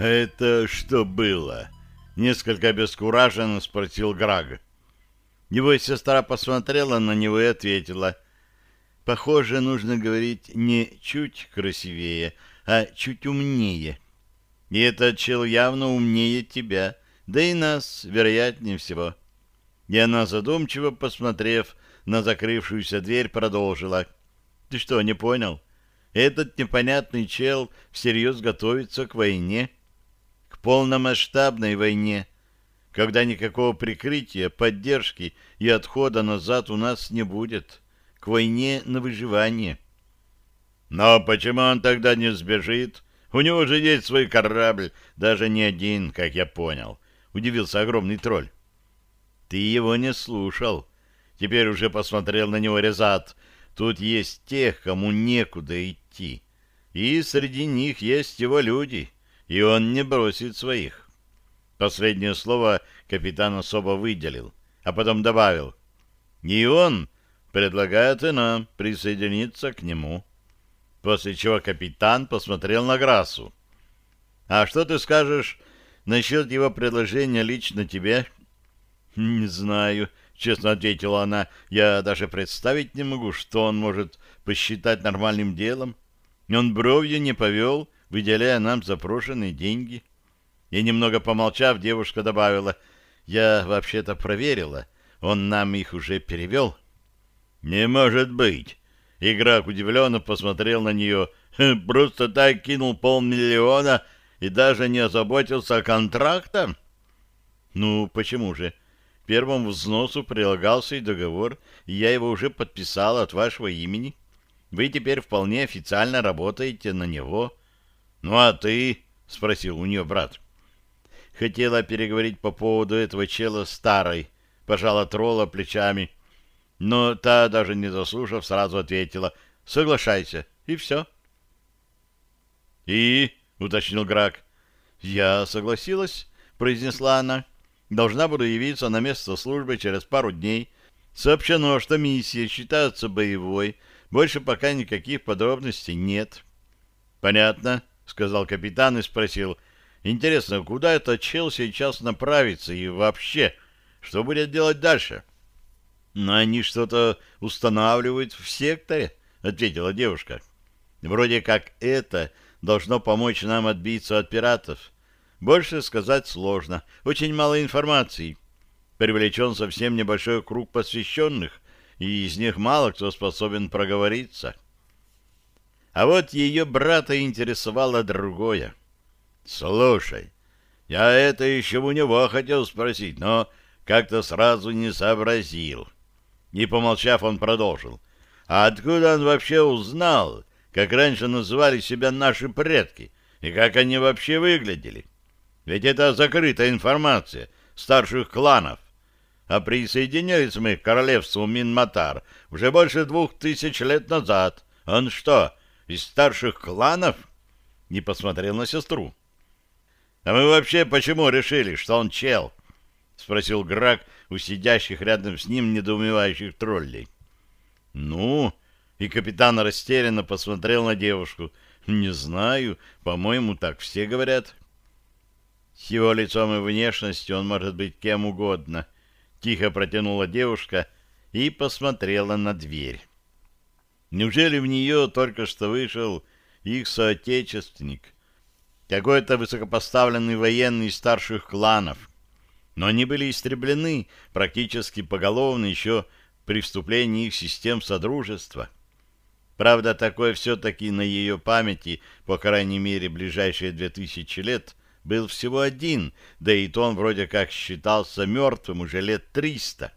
«Это что было?» — несколько обескураженно спросил Граг. Его сестра посмотрела на него и ответила. «Похоже, нужно говорить не чуть красивее, а чуть умнее. И этот чел явно умнее тебя, да и нас, вероятнее всего». И она, задумчиво посмотрев на закрывшуюся дверь, продолжила. «Ты что, не понял? Этот непонятный чел всерьез готовится к войне, полномасштабной войне, когда никакого прикрытия, поддержки и отхода назад у нас не будет, к войне на выживание». «Но почему он тогда не сбежит? У него же есть свой корабль, даже не один, как я понял», — удивился огромный тролль. Ты его не слушал. Теперь уже посмотрел на него Резат. Тут есть тех, кому некуда идти. И среди них есть его люди, и он не бросит своих. Последнее слово капитан особо выделил, а потом добавил. И он предлагает и нам присоединиться к нему. После чего капитан посмотрел на Грасу. «А что ты скажешь насчет его предложения лично тебе?» «Не знаю», — честно ответила она. «Я даже представить не могу, что он может посчитать нормальным делом. Он бровью не повел, выделяя нам запрошенные деньги». И немного помолчав, девушка добавила, «Я вообще-то проверила, он нам их уже перевел». «Не может быть!» Игрок удивленно посмотрел на нее. «Просто так кинул полмиллиона и даже не озаботился контрактом?» «Ну, почему же? первому взносу прилагался и договор, и я его уже подписал от вашего имени. Вы теперь вполне официально работаете на него. — Ну а ты? — спросил у нее брат. Хотела переговорить по поводу этого чела старой, пожала тролла плечами. Но та, даже не заслушав, сразу ответила «Соглашайся». И все. «И?» — уточнил Грак. «Я согласилась», — произнесла она. Должна буду явиться на место службы через пару дней. Сообщено, что миссия считается боевой. Больше пока никаких подробностей нет. «Понятно», — сказал капитан и спросил. «Интересно, куда этот чел сейчас направится и вообще, что будет делать дальше?» «Но они что-то устанавливают в секторе», — ответила девушка. «Вроде как это должно помочь нам отбиться от пиратов. Больше сказать сложно. Очень мало информации. Привлечен совсем небольшой круг посвященных, и из них мало кто способен проговориться. А вот ее брата интересовало другое. «Слушай, я это еще у него хотел спросить, но как-то сразу не сообразил». И, помолчав, он продолжил. «А откуда он вообще узнал, как раньше называли себя наши предки, и как они вообще выглядели?» Ведь это закрытая информация старших кланов. А присоединились мы к королевству Минматар уже больше двух тысяч лет назад. Он что, из старших кланов? Не посмотрел на сестру. А мы вообще почему решили, что он чел? Спросил Грак у сидящих рядом с ним недоумевающих троллей. Ну, и капитан растерянно посмотрел на девушку. Не знаю, по-моему, так все говорят. С его лицом и внешностью он может быть кем угодно. Тихо протянула девушка и посмотрела на дверь. Неужели в нее только что вышел их соотечественник? Какой-то высокопоставленный военный из старших кланов. Но они были истреблены практически поголовно еще при вступлении их систем Содружества. Правда, такое все-таки на ее памяти, по крайней мере, ближайшие две тысячи лет, был всего один, да и то он вроде как считался мертвым уже лет триста.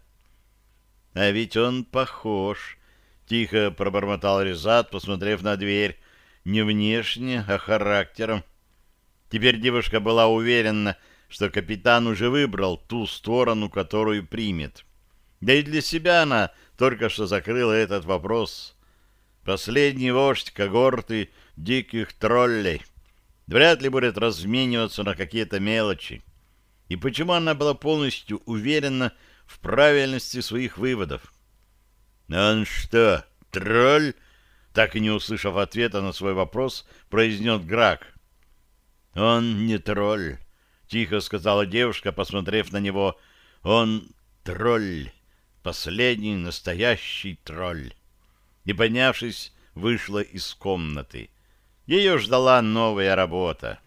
А ведь он похож, — тихо пробормотал Резат, посмотрев на дверь, не внешне, а характером. Теперь девушка была уверена, что капитан уже выбрал ту сторону, которую примет. Да и для себя она только что закрыла этот вопрос. Последний вождь когорты диких троллей — вряд ли будет размениваться на какие-то мелочи. И почему она была полностью уверена в правильности своих выводов? «Он что, тролль?» Так и не услышав ответа на свой вопрос, произнес Грак. Он не тролль, — тихо сказала девушка, посмотрев на него. Он тролль, последний настоящий тролль. И, поднявшись, вышла из комнаты. Ее ждала новая работа.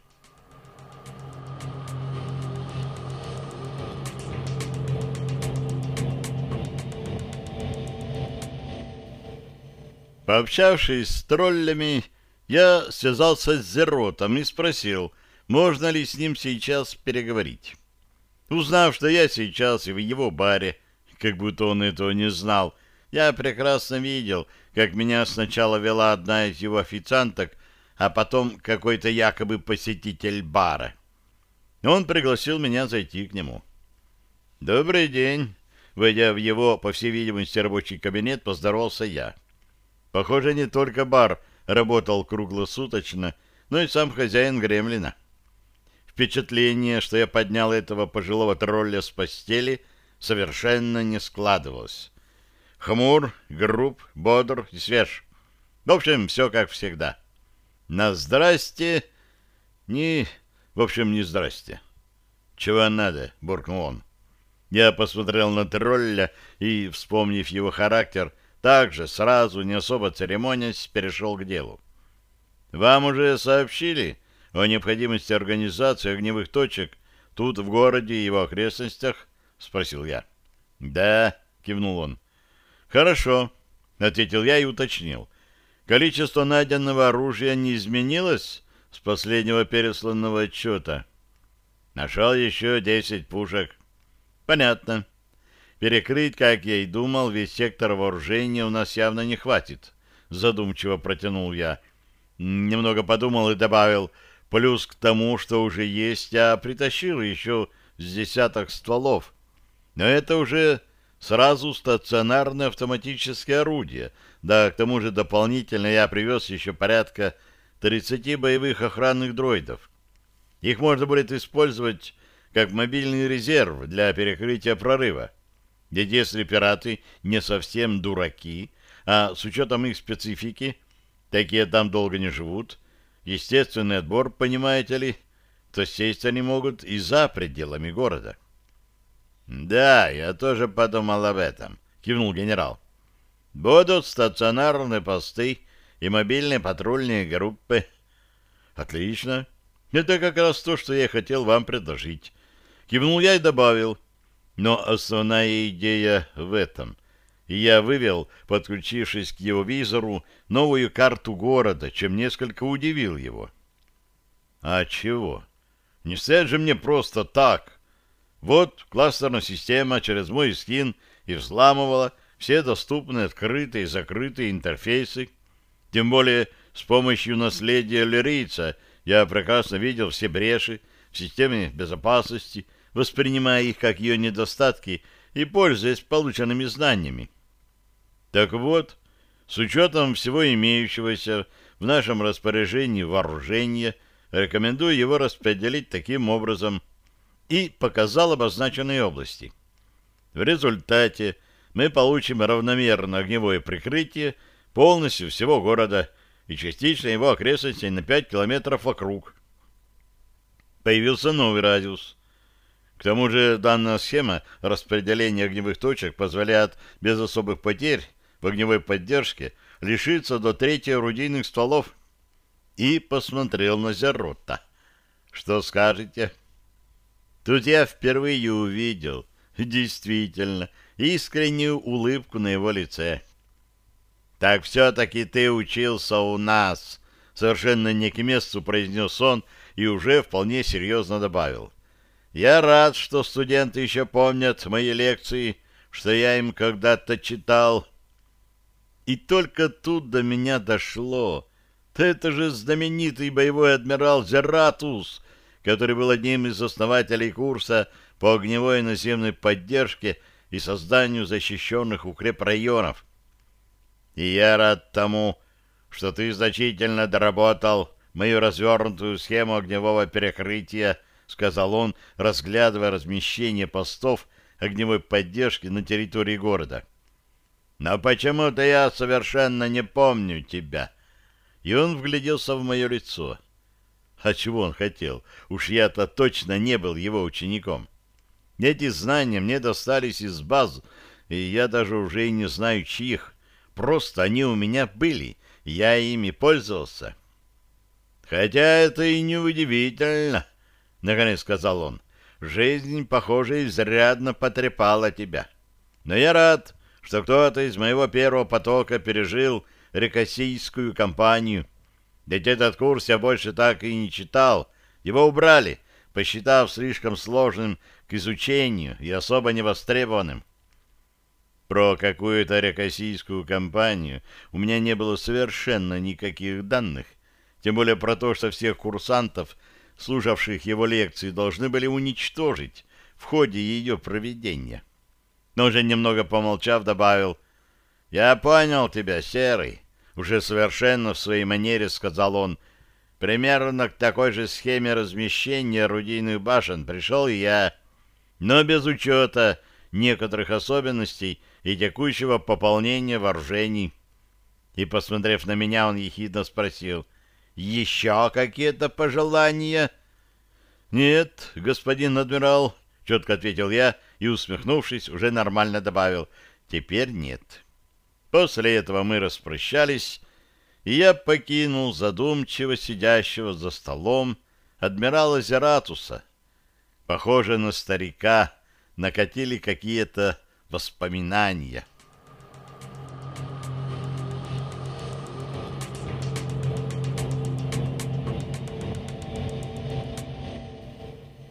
Пообщавшись с троллями, я связался с Зеротом и спросил, можно ли с ним сейчас переговорить. Узнав, что я сейчас и в его баре, как будто он этого не знал, я прекрасно видел, как меня сначала вела одна из его официанток, а потом какой-то якобы посетитель бара. Он пригласил меня зайти к нему. «Добрый день!» Войдя в его, по всей видимости, рабочий кабинет, поздоровался я. Похоже, не только бар работал круглосуточно, но и сам хозяин Гремлина. Впечатление, что я поднял этого пожилого тролля с постели, совершенно не складывалось. Хмур, груб, бодр и свеж. В общем, все как всегда. На здрасте... Не... В общем, не здрасте. «Чего надо?» — буркнул он. Я посмотрел на тролля и, вспомнив его характер, также сразу, не особо церемонясь, перешел к делу. «Вам уже сообщили о необходимости организации огневых точек тут, в городе и его окрестностях?» — спросил я. «Да», — кивнул он. «Хорошо», — ответил я и уточнил. «Количество найденного оружия не изменилось с последнего пересланного отчета?» «Нашел еще десять пушек». «Понятно. Перекрыть, как я и думал, весь сектор вооружения у нас явно не хватит», — задумчиво протянул я. Немного подумал и добавил, плюс к тому, что уже есть, я притащил еще с десяток стволов. Но это уже сразу стационарное автоматическое орудие. Да, к тому же дополнительно я привез еще порядка 30 боевых охранных дроидов. Их можно будет использовать как мобильный резерв для перекрытия прорыва. Ведь если пираты не совсем дураки, а с учетом их специфики, такие там долго не живут, естественный отбор, понимаете ли, то сесть они могут и за пределами города. «Да, я тоже подумал об этом», — кивнул генерал. «Будут стационарные посты и мобильные патрульные группы». «Отлично. Это как раз то, что я хотел вам предложить». Кивнул я и добавил — но основная идея в этом. И я вывел, подключившись к его визору, новую карту города, чем несколько удивил его. А чего? Не стоять же мне просто так. Вот кластерная система через мой скин и взламывала все доступные открытые и закрытые интерфейсы. Тем более с помощью наследия лирийца я прекрасно видел все бреши системе безопасности, воспринимая их как ее недостатки и пользуясь полученными знаниями. Так вот, с учетом всего имеющегося в нашем распоряжении вооружения, рекомендую его распределить таким образом и показал обозначенные области. В результате мы получим равномерно огневое прикрытие полностью всего города и частично его окрестностей на 5 километров вокруг. Появился новый радиус к тому же данная схема распределения огневых точек позволяет без особых потерь в огневой поддержке лишиться до трети орудийных стволов. И посмотрел на Зеррота. Что скажете? Тут я впервые увидел, действительно, искреннюю улыбку на его лице. «Так все-таки ты учился у нас», — совершенно не к месту произнес он и уже вполне серьезно добавил. Я рад, что студенты еще помнят мои лекции, что я им когда-то читал. И только тут до меня дошло. Это же знаменитый боевой адмирал Зератус, который был одним из основателей курса по огневой наземной поддержке и созданию защищенных укрепрайонов. И я рад тому, что ты значительно доработал мою развернутую схему огневого перекрытия — сказал он, разглядывая размещение постов огневой поддержки на территории города. «Но почему-то я совершенно не помню тебя». И он вгляделся в мое лицо. А чего он хотел? Уж я-то точно не был его учеником. Эти знания мне достались из баз, и я даже уже и не знаю чьих. Просто они у меня были, я ими пользовался. Хотя это и не удивительно, — наконец сказал он. Жизнь, похоже, изрядно потрепала тебя. Но я рад, что кто-то из моего первого потока пережил рекосийскую кампанию. Ведь этот курс я больше так и не читал. Его убрали, посчитав слишком сложным к изучению и особо невостребованным. Про какую-то рекосийскую кампанию у меня не было совершенно никаких данных, тем более про то, что всех курсантов, слушавших его лекции, должны были уничтожить в ходе ее проведения. Но уже немного помолчав, добавил, «Я понял тебя, Серый», уже совершенно в своей манере сказал он, «примерно к такой же схеме размещения орудийных башен пришел и я, но без учета некоторых особенностей и текущего пополнения вооружений». И, посмотрев на меня, он ехидно спросил, «Еще какие-то пожелания?» «Нет, господин адмирал», — четко ответил я и, усмехнувшись, уже нормально добавил, «теперь нет». После этого мы распрощались, и я покинул задумчиво сидящего за столом адмирала Зератуса. Похоже на старика, накатили какие-то воспоминания.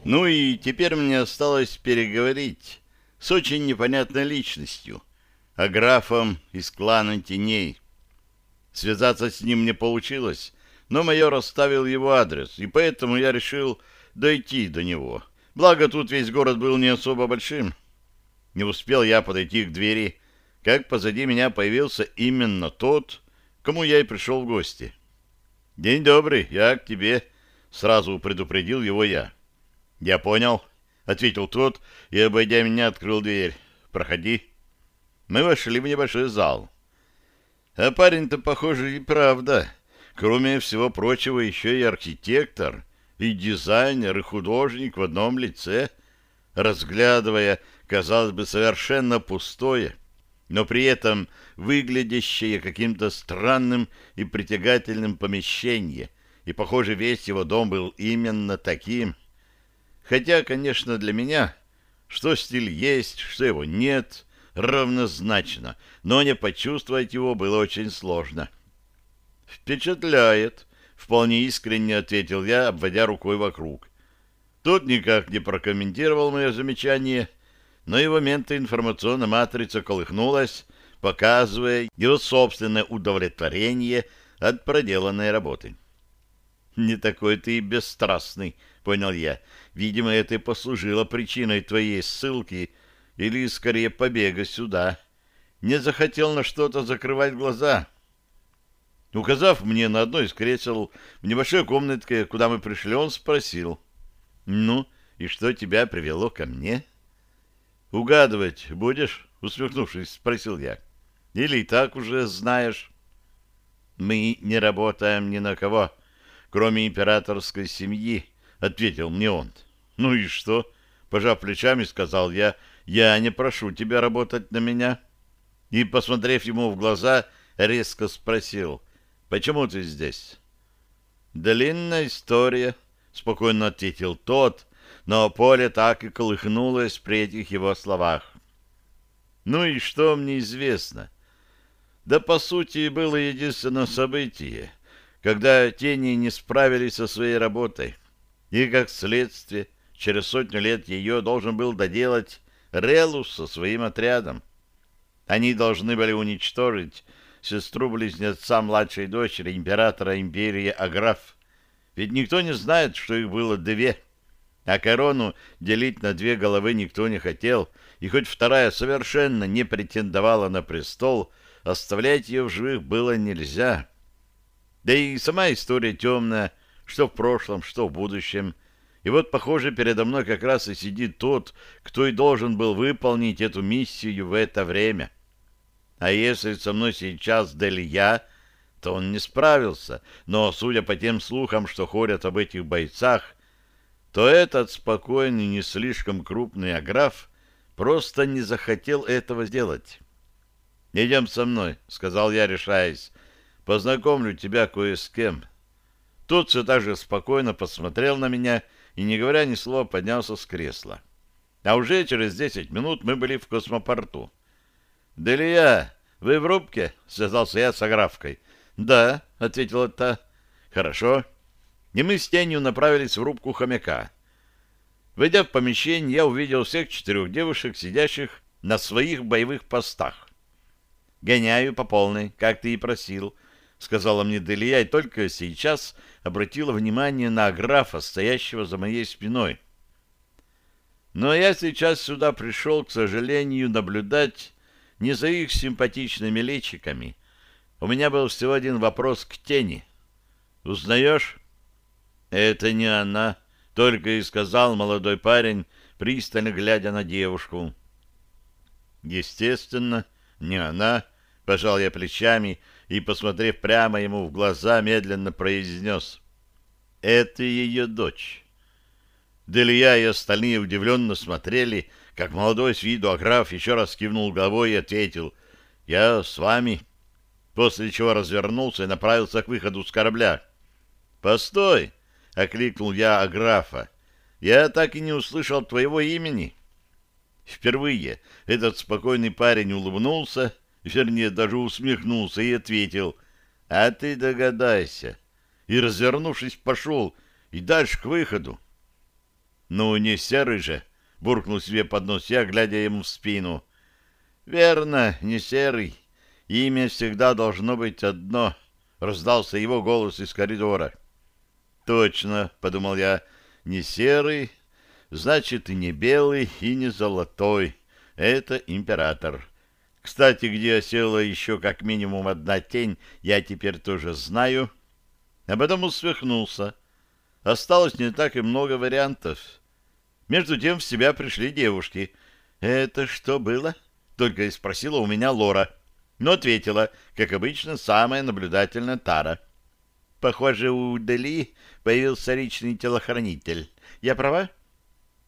Ну и теперь мне осталось переговорить с очень непонятной личностью, а графом из клана теней. Связаться с ним не получилось, но майор оставил его адрес, и поэтому я решил дойти до него. Благо, тут весь город был не особо большим. Не успел я подойти к двери, как позади меня появился именно тот, кому я и пришел в гости. «День добрый, я к тебе», — сразу предупредил его я. «Я понял», — ответил тот и, обойдя меня, открыл дверь. «Проходи». Мы вошли в небольшой зал. А парень-то, похоже, и правда. Кроме всего прочего, еще и архитектор, и дизайнер, и художник в одном лице. Разглядывая, казалось бы, совершенно пустое, но при этом выглядящее каким-то странным и притягательным помещение, и, похоже, весь его дом был именно таким. Хотя, конечно, для меня, что стиль есть, что его нет, равнозначно, но не почувствовать его было очень сложно. «Впечатляет», — вполне искренне ответил я, обводя рукой вокруг. Тот никак не прокомментировал мое замечание, но его ментоинформационная матрица колыхнулась, показывая его собственное удовлетворение от проделанной работы. «Не такой ты и бесстрастный», — понял я. «Видимо, это и послужило причиной твоей ссылки или, скорее, побега сюда. Не захотел на что-то закрывать глаза. Указав мне на одно из кресел в небольшой комнатке, куда мы пришли, он спросил. «Ну, и что тебя привело ко мне?» «Угадывать будешь?» — усмехнувшись, спросил я. «Или и так уже знаешь?» «Мы не работаем ни на кого, кроме императорской семьи», — ответил мне он. «Ну и что?» — пожав плечами, сказал я, я не прошу тебя работать на меня. И, посмотрев ему в глаза, резко спросил, почему ты здесь? Длинная история, спокойно ответил тот, но поле так и колыхнулось при этих его словах. Ну и что мне известно? Да, по сути, было единственное событие, когда тени не справились со своей работой. И, как следствие, через сотню лет ее должен был доделать Релус со своим отрядом. Они должны были уничтожить сестру-близнеца младшей дочери императора империи Аграф. Ведь никто не знает, что их было две. А корону делить на две головы никто не хотел, и хоть вторая совершенно не претендовала на престол, оставлять ее в живых было нельзя. Да и сама история темная, что в прошлом, что в будущем — и вот, похоже, передо мной как раз и сидит тот, кто и должен был выполнить эту миссию в это время. А если со мной сейчас Делья, Нет, он не справился, но, судя по тем слухам, что ходят об этих бойцах, то этот спокойный, не слишком крупный аграф просто не захотел этого сделать. «Идем со мной», — сказал я, решаясь. «Познакомлю тебя кое с кем». Тут все так же спокойно посмотрел на меня и, не говоря ни слова, поднялся с кресла. А уже через десять минут мы были в космопорту. «Делия, вы в рубке?» — связался я с Аграфкой. «Да», — ответила та. «Хорошо» и мы с тенью направились в рубку хомяка. Войдя в помещение, я увидел всех четырех девушек, сидящих на своих боевых постах. «Гоняю по полной, как ты и просил», — сказала мне Делия, и только сейчас обратила внимание на графа, стоящего за моей спиной. Но я сейчас сюда пришел, к сожалению, наблюдать не за их симпатичными личиками. У меня был всего один вопрос к тени. «Узнаешь?» «Это не она», — только и сказал молодой парень, пристально глядя на девушку. «Естественно, не она», — пожал я плечами и, посмотрев прямо ему в глаза, медленно произнес. «Это ее дочь». Делия и остальные удивленно смотрели, как молодой с виду аграф еще раз кивнул головой и ответил «Я с вами», после чего развернулся и направился к выходу с корабля. «Постой!» — окликнул я Аграфа. «Я так и не услышал твоего имени». Впервые этот спокойный парень улыбнулся, вернее, даже усмехнулся и ответил «А ты догадайся». И, развернувшись, пошел и дальше к выходу. «Ну, не серый же», — буркнул себе под нос я, глядя ему в спину. «Верно, не серый. Имя всегда должно быть одно», — раздался его голос из коридора. Точно, подумал я, не серый, значит и не белый, и не золотой. Это император. Кстати, где осела еще как минимум одна тень, я теперь тоже знаю. А потом усмехнулся. Осталось не так и много вариантов. Между тем в себя пришли девушки. «Это что было?» — только и спросила у меня Лора. Но ответила, как обычно, самая наблюдательная Тара. Похоже, у Дели появился личный телохранитель. Я права?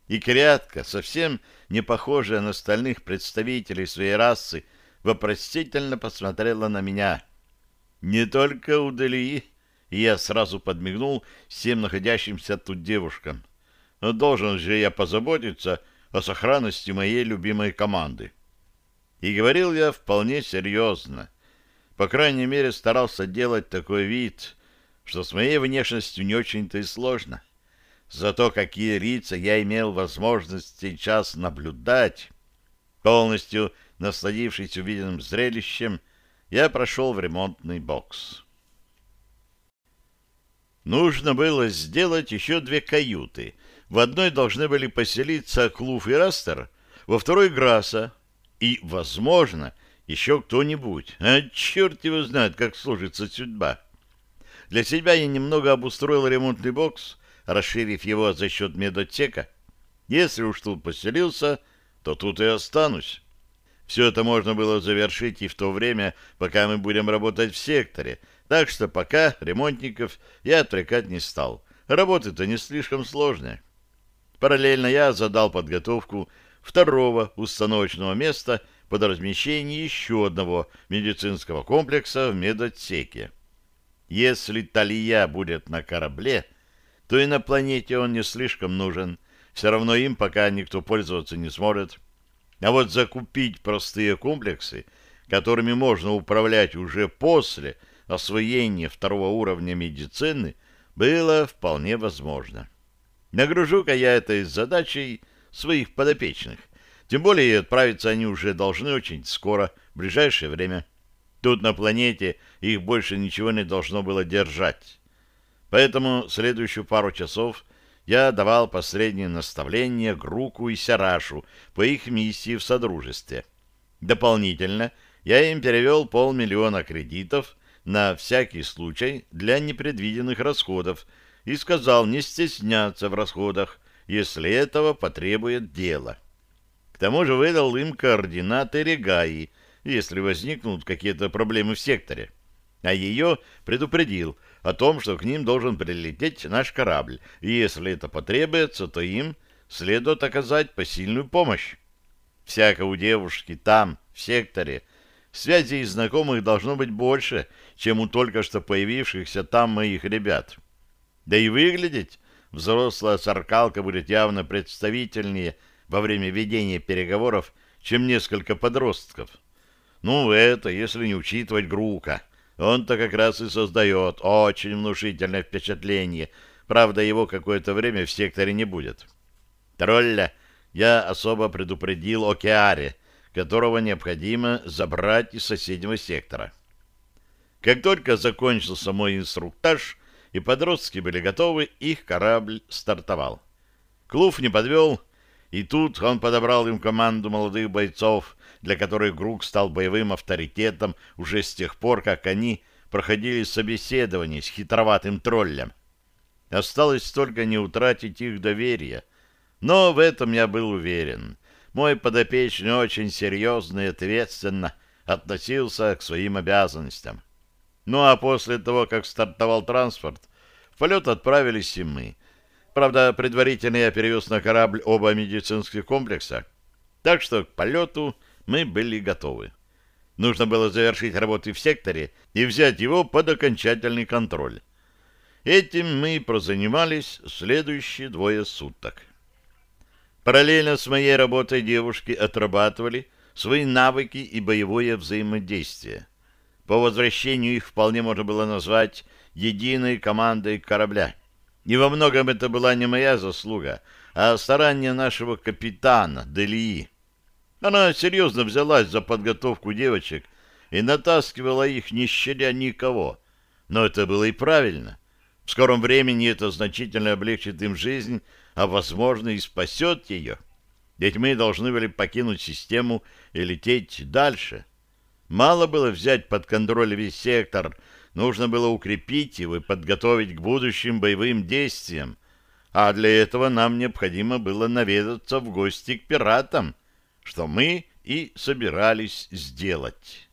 И крятка, совсем не похожая на остальных представителей своей расы, вопросительно посмотрела на меня. Не только у Дели, и я сразу подмигнул всем находящимся тут девушкам. Но должен же я позаботиться о сохранности моей любимой команды. И говорил я вполне серьезно. По крайней мере, старался делать такой вид, что с моей внешностью не очень-то и сложно. Зато какие лица я имел возможность сейчас наблюдать, полностью насладившись увиденным зрелищем, я прошел в ремонтный бокс. Нужно было сделать еще две каюты. В одной должны были поселиться Клуф и Растер, во второй — Граса. И, возможно, еще кто-нибудь. А черт его знает, как сложится судьба. Для себя я немного обустроил ремонтный бокс, расширив его за счет медотсека. Если уж тут поселился, то тут и останусь. Все это можно было завершить и в то время, пока мы будем работать в секторе, так что пока ремонтников я отвлекать не стал. Работа-то не слишком сложная. Параллельно я задал подготовку второго установочного места под размещение еще одного медицинского комплекса в медотсеке. Если Талия будет на корабле, то и на планете он не слишком нужен. Все равно им пока никто пользоваться не сможет. А вот закупить простые комплексы, которыми можно управлять уже после освоения второго уровня медицины, было вполне возможно. Нагружу-ка я этой задачей своих подопечных. Тем более отправиться они уже должны очень скоро, в ближайшее время. Тут на планете их больше ничего не должно было держать. Поэтому следующую пару часов я давал последние наставления Груку и Сярашу по их миссии в Содружестве. Дополнительно я им перевел полмиллиона кредитов на всякий случай для непредвиденных расходов и сказал не стесняться в расходах, если этого потребует дело. К тому же выдал им координаты Регаи, если возникнут какие-то проблемы в секторе. а ее предупредил о том, что к ним должен прилететь наш корабль, и если это потребуется, то им следует оказать посильную помощь. Всяко у девушки там, в секторе, связей и знакомых должно быть больше, чем у только что появившихся там моих ребят. Да и выглядеть взрослая саркалка будет явно представительнее во время ведения переговоров, чем несколько подростков. Ну, это если не учитывать Грука. Он-то как раз и создает очень внушительное впечатление. Правда, его какое-то время в секторе не будет. Тролля я особо предупредил о Кеаре, которого необходимо забрать из соседнего сектора. Как только закончился мой инструктаж, и подростки были готовы, их корабль стартовал. Клув не подвел, и тут он подобрал им команду молодых бойцов, для которых Грук стал боевым авторитетом уже с тех пор, как они проходили собеседование с хитроватым троллем. Осталось только не утратить их доверие. Но в этом я был уверен. Мой подопечный очень серьезно и ответственно относился к своим обязанностям. Ну а после того, как стартовал транспорт, в полет отправились и мы. Правда, предварительно я перевез на корабль оба медицинских комплекса, так что к полету мы были готовы. Нужно было завершить работы в секторе и взять его под окончательный контроль. Этим мы прозанимались следующие двое суток. Параллельно с моей работой девушки отрабатывали свои навыки и боевое взаимодействие. По возвращению их вполне можно было назвать единой командой корабля. И во многом это была не моя заслуга, а старание нашего капитана Делии. Она серьезно взялась за подготовку девочек и натаскивала их, не щадя никого. Но это было и правильно. В скором времени это значительно облегчит им жизнь, а, возможно, и спасет ее. Ведь мы должны были покинуть систему и лететь дальше. Мало было взять под контроль весь сектор, нужно было укрепить его и подготовить к будущим боевым действиям. А для этого нам необходимо было наведаться в гости к пиратам, что мы и собирались сделать.